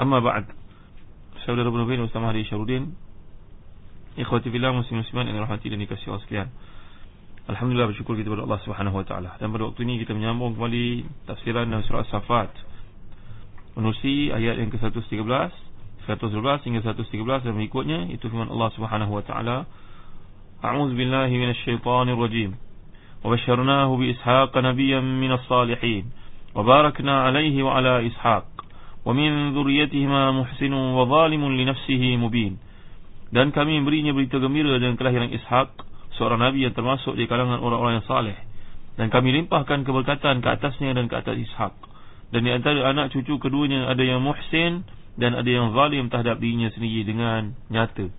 أما بعد Saudara Ibn Bin Ustaz Mahdi Syarudin Ikhwati Fillah Muslim-Musliman Yang rahmati dan dikasih Allah sekalian Alhamdulillah bersyukur kita kepada Allah Subhanahu Wa Taala. Dan pada waktu ini kita menyambung kembali Tafsiran dalam surah As-Safat Menusi ayat yang ke-113 111 hingga 113 dan berikutnya Itu firman Allah Subhanahu Wa Taala. A'udzu billahi minasyaitonir rajim. Wa basyarnahu bi Ishaq nabiyyan minas salihin. Wa barakna ومن ذريتهما محسن وظالم لنفسه مبين dan kami memberinya berita gembira dengan kelahiran Ishak seorang nabi yang termasuk di kalangan orang-orang yang saleh dan kami limpahkan keberkatan ke atasnya dan ke atas Ishak dan di antara anak cucu keduanya ada yang muhsin dan ada yang zalim terhadap dirinya sendiri dengan nyata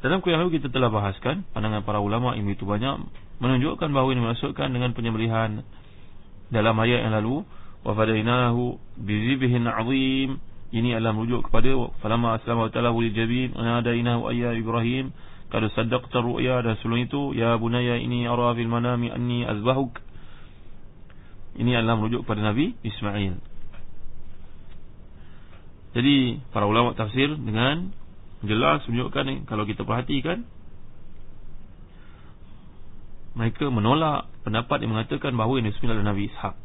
dalam kuliah lalu kita telah bahaskan pandangan para ulama yang itu banyak menunjukkan bahawa ini dimaksudkan dengan penyembelihan dalam ayat yang lalu wafadainahu bizibhin azim ini adalah merujuk kepada falamma aslama ta'ala wal jabin nadainahu ayya ibrahim kad saddaqta ru'ya dan sebelum itu ya bunayya ini ara fil manami anni azbahuk. Ini adalah merujuk kepada nabi ismail. Jadi para ulama tafsir dengan jelas menunjukkan kalau kita perhatikan mereka menolak pendapat yang mengatakan bahawa ini sebenarnya adalah nabi ishaq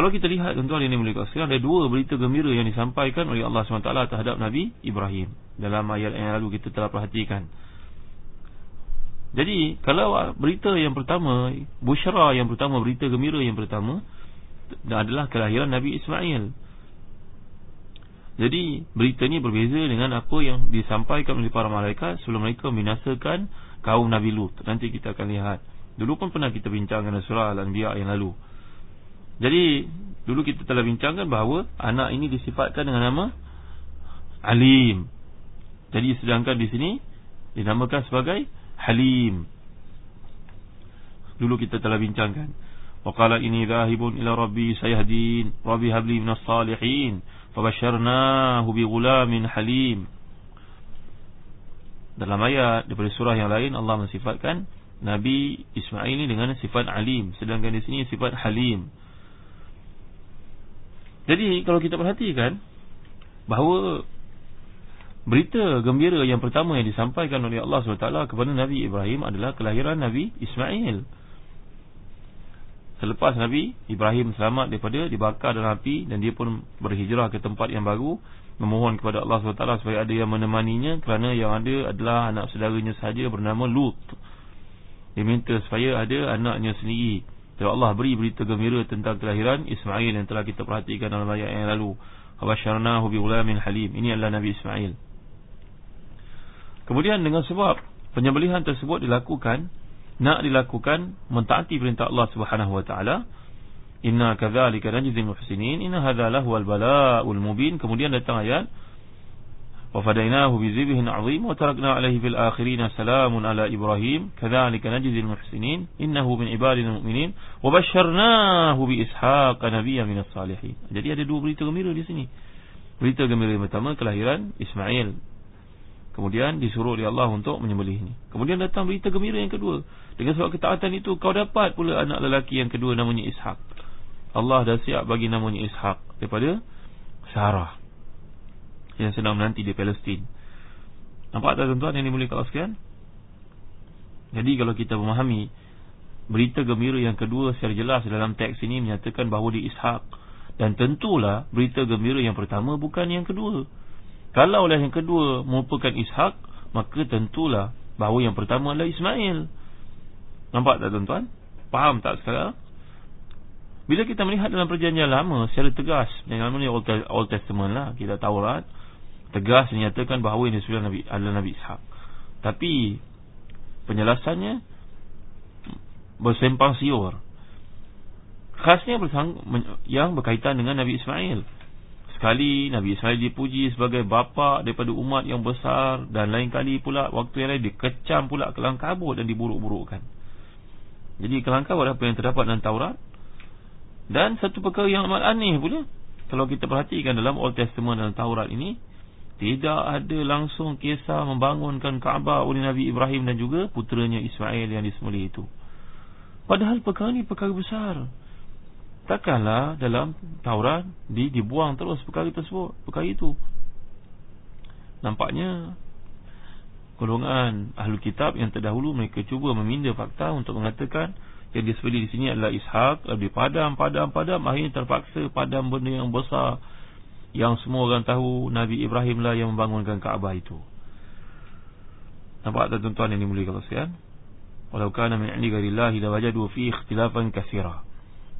kalau kita lihat tuan-tuan ini mulia sekalian ada dua berita gembira yang disampaikan oleh Allah SWT terhadap Nabi Ibrahim dalam ayat yang lalu kita telah perhatikan. Jadi kalau berita yang pertama, busyara yang pertama, berita gembira yang pertama adalah kelahiran Nabi Ismail. Jadi berita ini berbeza dengan apa yang disampaikan oleh para malaikat sebelum mereka membinasakan kaum Nabi Lut. Nanti kita akan lihat. Dulu pun pernah kita bincangkan surah Al-Anbiya yang lalu. Jadi dulu kita telah bincangkan bahawa anak ini disifatkan dengan nama Alim. Jadi sedangkan di sini dinamakan sebagai Halim. Dulu kita telah bincangkan. Waqala ini dhahibun ila rabbi sayahdin. Rabbi habli minas salihin. Fabasharnahu bi gulamin halim. Dalam ayat daripada surah yang lain Allah mensifatkan Nabi Ismail ini dengan sifat alim sedangkan di sini sifat halim. Jadi kalau kita perhatikan bahawa berita gembira yang pertama yang disampaikan oleh Allah SWT kepada Nabi Ibrahim adalah kelahiran Nabi Ismail. Selepas Nabi Ibrahim selamat daripada dibakar dalam api dan dia pun berhijrah ke tempat yang baru memohon kepada Allah SWT supaya ada yang menemaninya kerana yang ada adalah anak saudaranya sahaja bernama Lut. Dia minta supaya ada anaknya sendiri Sebab Allah beri berita gembira tentang kelahiran Ismail yang telah kita perhatikan dalam ayat yang lalu. Habasyarnahu bi ulamin halim. Ini adalah Nabi Ismail. Kemudian dengan sebab penyembelihan tersebut dilakukan nak dilakukan mentaati perintah Allah Subhanahu wa taala. Inna kadzalika najzil muhsinin. Inna hadza lahu al-bala'ul mubin. Kemudian datang ayat وفديناه بذبح عظيم وتركنا عليه في الآخرين سلام على إبراهيم كذلك نجزي المحسنين إنه من عبادنا المؤمنين وبشرناه بإسحاق نبيا من الصالحين jadi ada dua berita gembira di sini berita gembira yang pertama kelahiran Ismail kemudian disuruh oleh Allah untuk menyembelih ini kemudian datang berita gembira yang kedua dengan sebab ketaatan itu kau dapat pula anak lelaki yang kedua namanya Ishak Allah dah siap bagi namanya Ishak daripada Sarah yang sedang menanti di Palestin. Nampak tak tuan-tuan yang dimulai kalau sekian? Jadi kalau kita memahami berita gembira yang kedua secara jelas dalam teks ini menyatakan bahawa di Ishak Dan tentulah berita gembira yang pertama bukan yang kedua. Kalau oleh yang kedua merupakan Ishak, maka tentulah bahawa yang pertama adalah Ismail. Nampak tak tuan-tuan? Faham tak sekarang? Bila kita melihat dalam perjanjian lama secara tegas, yang lama ni Old Testament lah, kita tahu lah, tegas menyatakan bahawa ini sudah Nabi adalah Nabi Ishak. Tapi penjelasannya bersempang siur. Khasnya yang berkaitan dengan Nabi Ismail. Sekali Nabi Ismail dipuji sebagai bapa daripada umat yang besar dan lain kali pula waktu yang lain dikecam pula kelang kabut dan diburuk-burukkan. Jadi kelang kabut apa yang terdapat dalam Taurat dan satu perkara yang amat aneh pula Kalau kita perhatikan dalam Old Testament dan Taurat ini Tidak ada langsung kisah membangunkan Kaabah oleh Nabi Ibrahim dan juga puteranya Ismail yang disembelih itu. Padahal perkara ini perkara besar. Takkanlah dalam Taurat di, dibuang terus perkara tersebut Perkara itu. Nampaknya Golongan ahli kitab yang terdahulu mereka cuba meminda fakta untuk mengatakan yang disebeli di sini adalah Ishak lebih padam padam padam akhirnya terpaksa padam benda yang besar yang semua orang tahu Nabi Ibrahim lah yang membangunkan Kaabah itu. Nampak tak tuan-tuan yang dimulai kalau sekalian? Walau kana min indi ghairillah la wajadu fi ikhtilafan katsira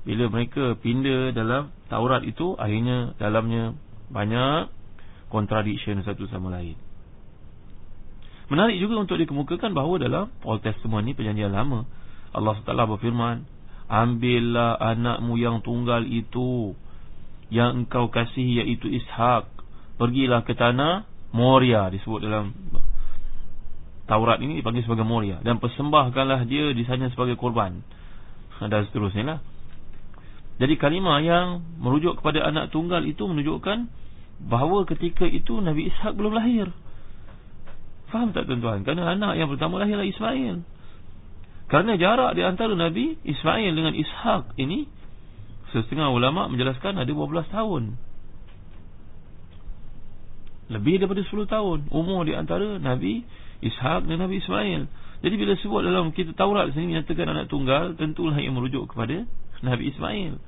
bila mereka pindah dalam Taurat itu akhirnya dalamnya banyak contradiction satu sama lain. Menarik juga untuk dikemukakan bahawa dalam Old Testament ni perjanjian lama Allah SWT berfirman Ambillah anakmu yang tunggal itu Yang engkau kasih iaitu Ishak. Pergilah ke tanah Moria disebut dalam Taurat ini dipanggil sebagai Moria. Dan persembahkanlah dia di sana sebagai korban. Dan seterusnya lah. Jadi kalimah yang merujuk kepada anak tunggal itu menunjukkan Bahawa ketika itu Nabi Ishak belum lahir. Faham tak tuan-tuan? Kerana anak yang pertama lahirlah Ismail. Kerana jarak di antara Nabi Ismail dengan Ishak ini Setengah ulama menjelaskan ada 12 tahun. Lebih daripada 10 tahun. Umur di antara Nabi Ishak dan Nabi Ismail. Jadi bila sebut dalam kita Taurat sini Menyatakan anak tunggal Tentulah yang merujuk kepada Nabi Ismail.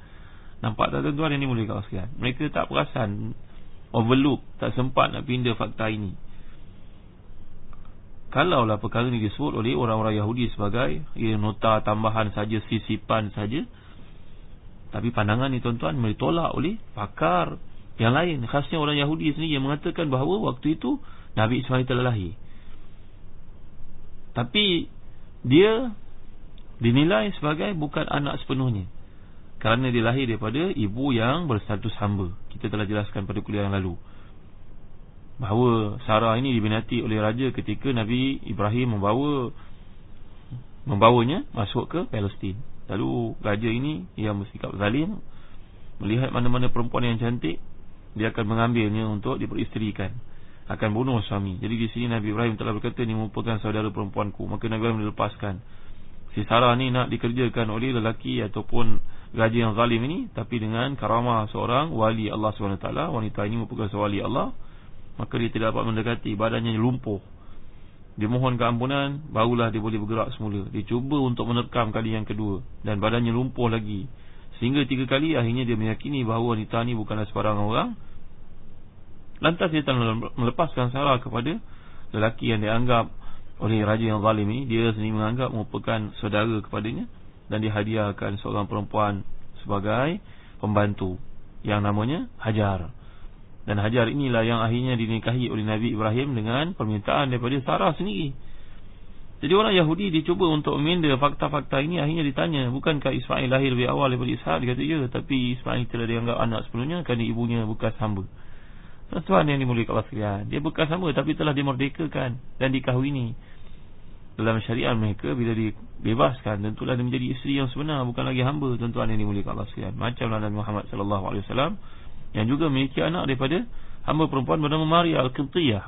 Nampak tak tuan-tuan? Ini kawas sekalian Mereka tak perasan Overlook Tak sempat nak pindah fakta ini. Kalaulah perkara ini disebut oleh orang-orang Yahudi sebagai ia nota tambahan saja, sisipan saja. Tapi pandangan ini tuan-tuan ditolak oleh pakar yang lain. Khasnya orang Yahudi sendiri yang mengatakan bahawa waktu itu Nabi Ismail telah lahir. Tapi dia dinilai sebagai bukan anak sepenuhnya. Kerana dia lahir daripada ibu yang berstatus hamba. Kita telah jelaskan pada kuliah yang lalu bahawa Sarah ini dibinati oleh raja ketika Nabi Ibrahim membawa membawanya masuk ke Palestin. Lalu raja ini yang bersikap zalim melihat mana-mana perempuan yang cantik dia akan mengambilnya untuk diperisterikan akan bunuh suami. Jadi di sini Nabi Ibrahim telah berkata ini merupakan saudara perempuanku. Maka Nabi Ibrahim dilepaskan. Si Sarah ni nak dikerjakan oleh lelaki ataupun raja yang zalim ini tapi dengan karamah seorang wali Allah SWT wanita ini merupakan seorang wali Allah Maka dia tidak dapat mendekati Badannya lumpuh Dia mohon keampunan Barulah dia boleh bergerak semula. Dia cuba untuk menerkam kali yang kedua Dan badannya lumpuh lagi. Sehingga tiga kali akhirnya dia meyakini Bahawa wanita ini bukanlah sebarang orang. Lantas dia telah melepaskan Sarah kepada Lelaki yang dianggap oleh raja yang zalim ini. Dia sendiri menganggap merupakan saudara kepadanya Dan dihadiahkan seorang perempuan Sebagai pembantu Yang namanya Hajar dan Hajar inilah yang akhirnya dinikahi oleh Nabi Ibrahim dengan permintaan daripada Sarah sendiri. Jadi orang Yahudi dicuba untuk meminda fakta-fakta ini akhirnya ditanya, bukankah Ismail lahir lebih awal daripada Ishak? Dia kata, ya, tapi Ismail tidak dianggap anak sepenuhnya kerana ibunya bekas hamba. Tuan yang dimulikkan Allah sekalian. Dia bekas hamba tapi telah dimerdekakan dan dikahwini. Dalam syariat mereka bila dibebaskan tentulah dia menjadi isteri yang sebenar bukan lagi hamba tuan-tuan yang dimulikkan Allah sekalian. Macam Nabi Muhammad sallallahu alaihi wasallam yang juga memiliki anak daripada hamba perempuan bernama Maria Al-Qibtiyah.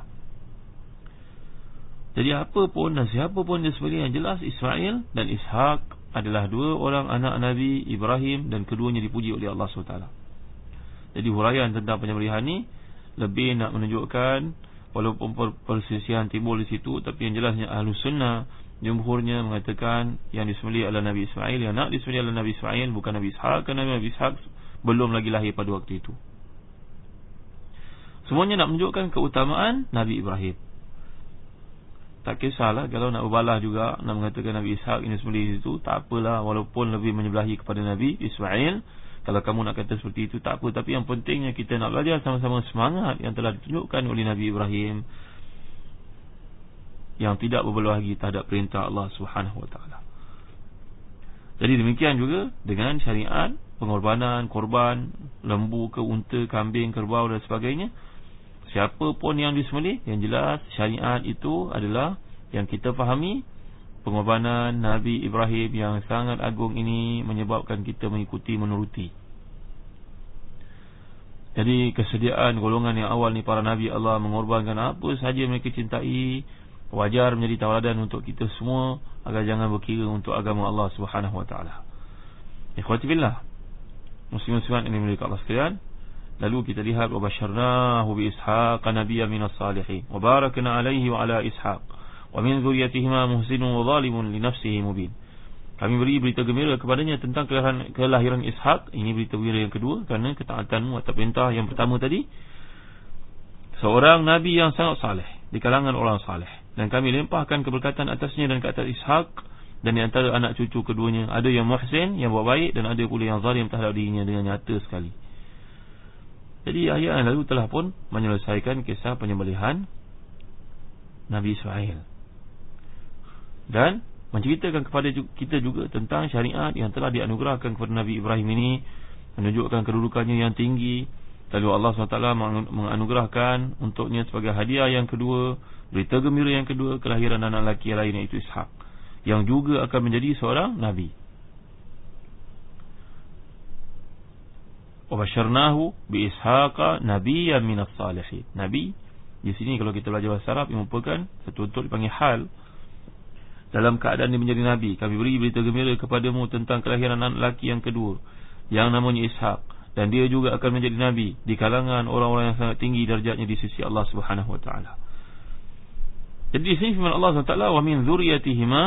Jadi apa pun dan siapa pun dia sebenarnya yang jelas Ismail dan Ishak adalah dua orang anak Nabi Ibrahim dan keduanya dipuji oleh Allah SWT. Jadi huraian tentang penyembelihan ini lebih nak menunjukkan walaupun persisian timbul di situ tapi yang jelasnya Ahlus Sunnah jumhurnya mengatakan yang disembelih adalah Nabi Ismail yang nak disembelih adalah Nabi Ismail bukan Nabi Ishak kerana Nabi Ishak belum lagi lahir pada waktu itu. Semuanya nak menunjukkan keutamaan Nabi Ibrahim. Tak kisahlah kalau nak berbalah juga nak mengatakan Nabi Ishaq ini sembelih itu tak apalah walaupun lebih menyebelahi kepada Nabi Ismail kalau kamu nak kata seperti itu tak apa tapi yang pentingnya kita nak belajar sama-sama semangat yang telah ditunjukkan oleh Nabi Ibrahim yang tidak berbelah lagi terhadap perintah Allah Subhanahu wa taala. Jadi demikian juga dengan syariat pengorbanan korban lembu ke unta kambing kerbau dan sebagainya siapa pun yang disembelih yang jelas syariat itu adalah yang kita fahami pengorbanan Nabi Ibrahim yang sangat agung ini menyebabkan kita mengikuti menuruti jadi kesediaan golongan yang awal ni para Nabi Allah mengorbankan apa sahaja mereka cintai wajar menjadi tauladan untuk kita semua agar jangan berkira untuk agama Allah taala. Ikhwati billah. Muslim-muslimat ini milik Allah sekalian. Lalu kita lihat wa basyarnahu bi ishaq nabiyyan minas salihin wa barakna alaihi wa ala ishaq wa min dhurriyyatihima muhsinun wa zalimun li nafsihi mubin. Kami beri berita gembira kepadanya tentang kelahiran, kelahiran Ishak. Ini berita gembira yang kedua kerana ketaatanmu atau perintah yang pertama tadi. Seorang Nabi yang sangat saleh di kalangan orang saleh. Dan kami limpahkan keberkatan atasnya dan ke atas Ishak dan di antara anak cucu keduanya ada yang muhsin yang buat baik dan ada pula yang zalim terhadap dirinya dengan nyata sekali. Jadi ayat yang lalu telah pun menyelesaikan kisah penyembelihan Nabi Ismail. Dan menceritakan kepada kita juga tentang syariat yang telah dianugerahkan kepada Nabi Ibrahim ini menunjukkan kedudukannya yang tinggi. Lalu Allah SWT menganugerahkan untuknya sebagai hadiah yang kedua, berita gembira yang kedua, kelahiran anak lelaki lain iaitu Ishak. Yang juga akan menjadi seorang Nabi. Wabasharnahu bi ishaqa nabiyyan minas salihin. Nabi di sini kalau kita belajar bahasa Arab yang merupakan satu untuk dipanggil hal dalam keadaan dia menjadi nabi. Kami beri berita gembira kepadamu tentang kelahiran anak lelaki yang kedua yang namanya Ishaq dan dia juga akan menjadi nabi di kalangan orang-orang yang sangat tinggi darjatnya di sisi Allah Subhanahu wa taala. Jadi di sini firman Allah SWT wa min dzurriyyatihima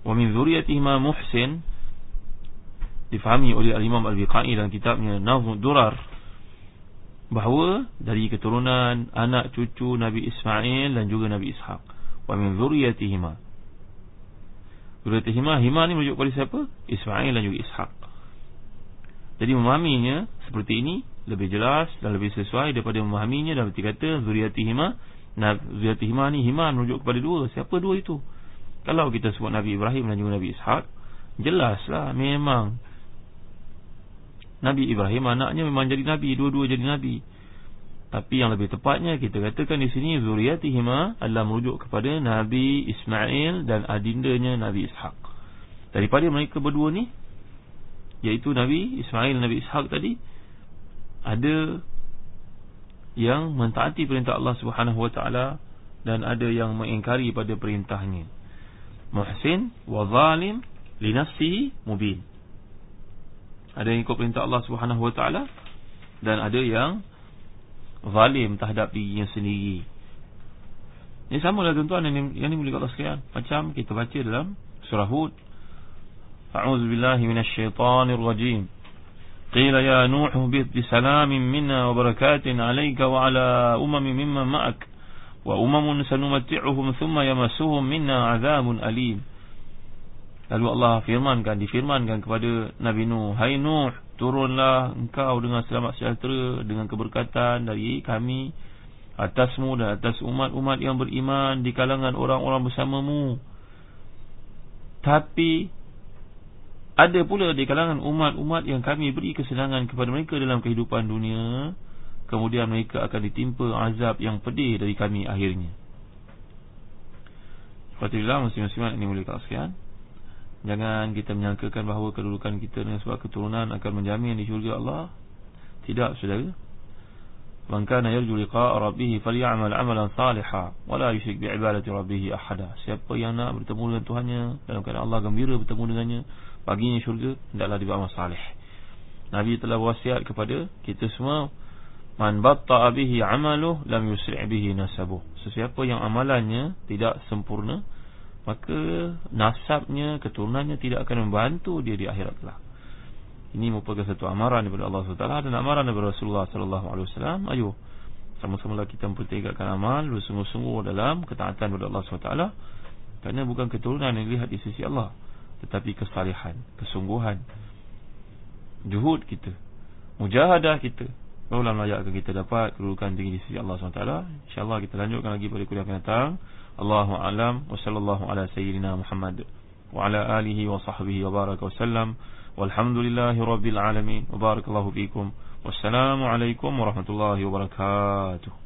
wa min dzurriyyatihima muhsin difahami oleh Al-Imam Al-Biqai dalam kitabnya Nazmud Durar bahawa dari keturunan anak cucu Nabi Ismail dan juga Nabi Ishaq wa min zuriyatihima zuriyatihima hima ni merujuk kepada siapa? Ismail dan juga Ishaq jadi memahaminya seperti ini lebih jelas dan lebih sesuai daripada memahaminya dalam arti kata zuriyatihima nah, zuriyatihima ni hima merujuk kepada dua siapa dua itu? kalau kita sebut Nabi Ibrahim dan juga Nabi Ishaq jelaslah memang Nabi Ibrahim anaknya memang jadi nabi, dua-dua jadi nabi. Tapi yang lebih tepatnya kita katakan di sini zuriyatihima adalah merujuk kepada Nabi Ismail dan adindanya Nabi Ishaq. Daripada mereka berdua ni iaitu Nabi Ismail dan Nabi Ishaq tadi ada yang mentaati perintah Allah Subhanahu wa taala dan ada yang mengingkari pada perintahnya. Muhsin wa zalim li nafsihi mubin. Ada yang ikut perintah Allah Subhanahu Wa Taala dan ada yang zalim terhadap dirinya sendiri. Ini sama lah tuan-tuan yang, ini boleh Allah sekalian. Macam kita baca dalam surah Hud. A'udzu billahi minasyaitonir rajim. Qila ya Nuh bi salamin minna wa barakatin 'alayka wa 'ala umamin mimman ma'ak wa umamun sanumatti'uhum thumma yamassuhum minna 'adzabun alim. Lalu Allah firmankan, difirmankan kepada Nabi Nuh, Hai Nuh, turunlah engkau dengan selamat sejahtera, dengan keberkatan dari kami, atasmu dan atas umat-umat yang beriman di kalangan orang-orang bersamamu. Tapi, ada pula di kalangan umat-umat yang kami beri kesenangan kepada mereka dalam kehidupan dunia, kemudian mereka akan ditimpa azab yang pedih dari kami akhirnya. Fatihullah, muslim-muslimat ini boleh kata Jangan kita menyangkakan bahawa kedudukan kita dengan sebab keturunan akan menjamin di syurga Allah. Tidak, saudara. Man kana yarju liqa'a rabbih falyamal 'amalan salihan wa la yusyrik bi'ibadati rabbih ahada. Siapa yang nak bertemu dengan Tuhannya dalam keadaan Allah gembira bertemu dengannya, baginya syurga hendaklah dia beramal salih. Nabi telah wasiat kepada kita semua Man batta'a bihi 'amaluhu lam yusri' bihi nasabuh. Sesiapa yang amalannya tidak sempurna, maka nasabnya, keturunannya tidak akan membantu dia di akhirat kelak. Ini merupakan satu amaran daripada Allah SWT dan amaran daripada Rasulullah SAW. Ayo, sama-sama kita mempertegakkan amal bersungguh-sungguh dalam ketaatan kepada Allah SWT. Kerana bukan keturunan yang dilihat di sisi Allah. Tetapi kesalihan, kesungguhan, juhud kita, mujahadah kita. Barulah akan kita dapat kedudukan tinggi di sisi Allah SWT. InsyaAllah kita lanjutkan lagi pada kuliah akan datang. Allahu a'lam wa sallallahu ala sayyidina Muhammad wa ala alihi wa sahbihi wa baraka wa sallam. Walhamdulillahi rabbil alamin. Wa barakallahu fikum. Wassalamualaikum warahmatullahi wabarakatuh.